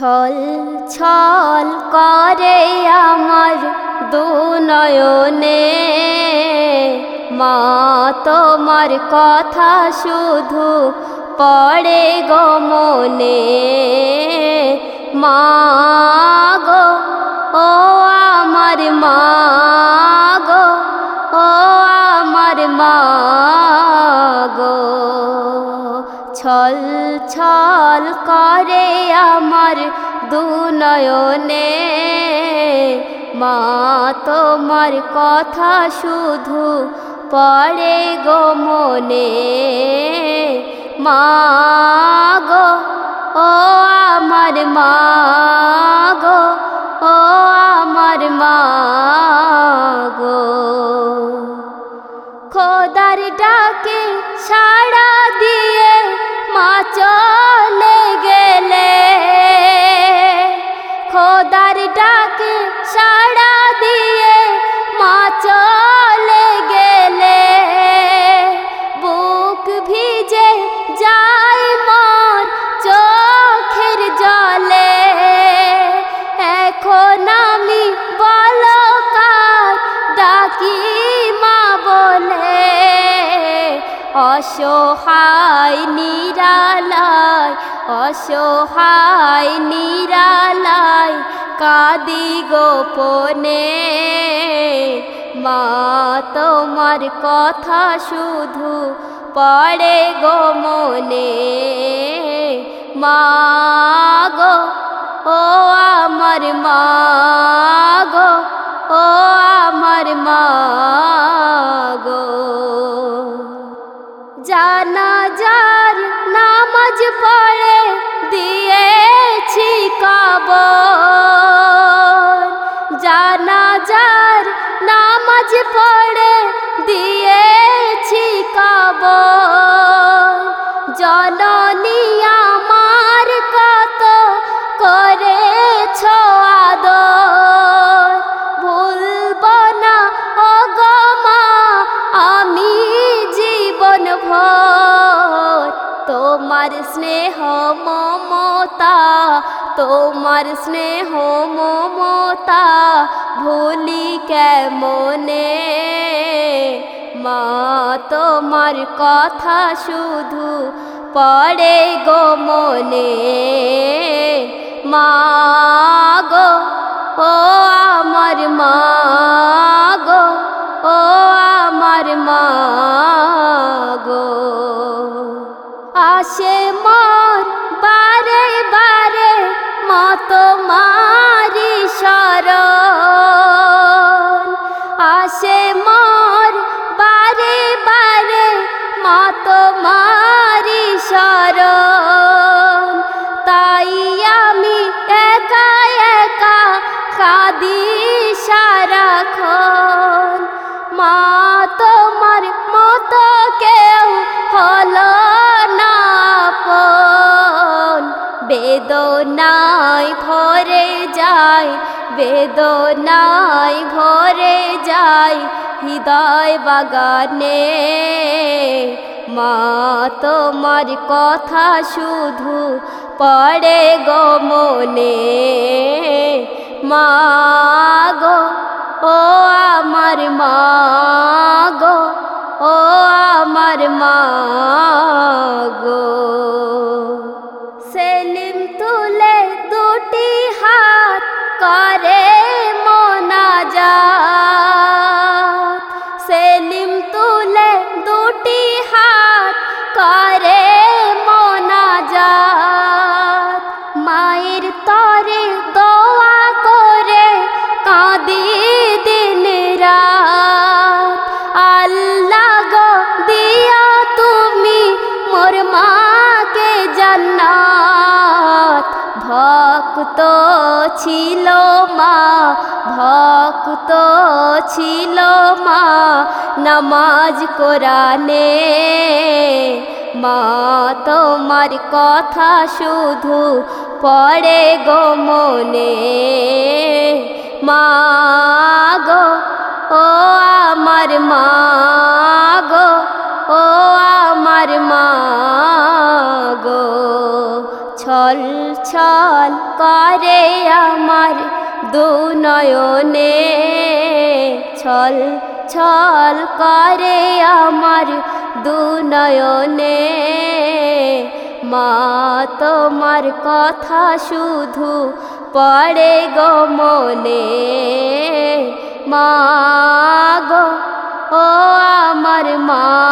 ছল ছল করে আমার দু নয়নে। মা, তোমার কথা শুধু পড়ে গো মনে। মা গো, ও আমার মা গো, ও আমার মা গো। ছল ছল করে আমার দু নয়নে। মা, তোমার কথা শুধু পড়ে গো মনে। মা গো, ও আমার মা গো, ও আমার মা গো। খোদার ডাকে সাড়া দিয়ে মা চলে গেলে খোদার ডাকে সাড়া অসহায় নিরালায় অসহায় নিরালায় কাদি গোপনে। মা, তোমার কথা শুধু পড়ে গো মনে। মা গো, ও আমার মা গো, ও আমার মা গো। জানা যার নামাজ পড়ে দিয়েছি কবর। জানাজার নামাজ পড়ে তোমার স্নেহ মমতা, তোমার স্নেহ মমতা, ভুলি কেমনে? মা, তোমার কথা শুধু পড়ে গো মনে। মা গো, ও মোর বারে বারে মত মারি শরণ। আসে মোর বারে বারে মত মারি শরণ। তাই আমি একা একা কাঁদি সারাক্ষণ। মা তোমার মতো কেউ হলো বেদনায় ভরে যায়, বেদনায় ভরে যায় হৃদয় বাগানে। মা, তোমার কথা শুধু পড়ে গো মনে। মা গো, ও আমার মা গো, ও আমার মা গো। ভক্ত ছিল মা, ভক্ত ছিল মা, নামাজ কোরআনে। মা, তোমার কথা শুধু পড়ে গো মনে। মা গো, ও আমার মা গো, ও আমার মা গো। ছল ছল করে আমার দু নয়নে। ছল ছল করে আমার দু নয়নে। মা, তোমার কথা শুধু পড়ে গো মনে। মা গো, ও আমার মা।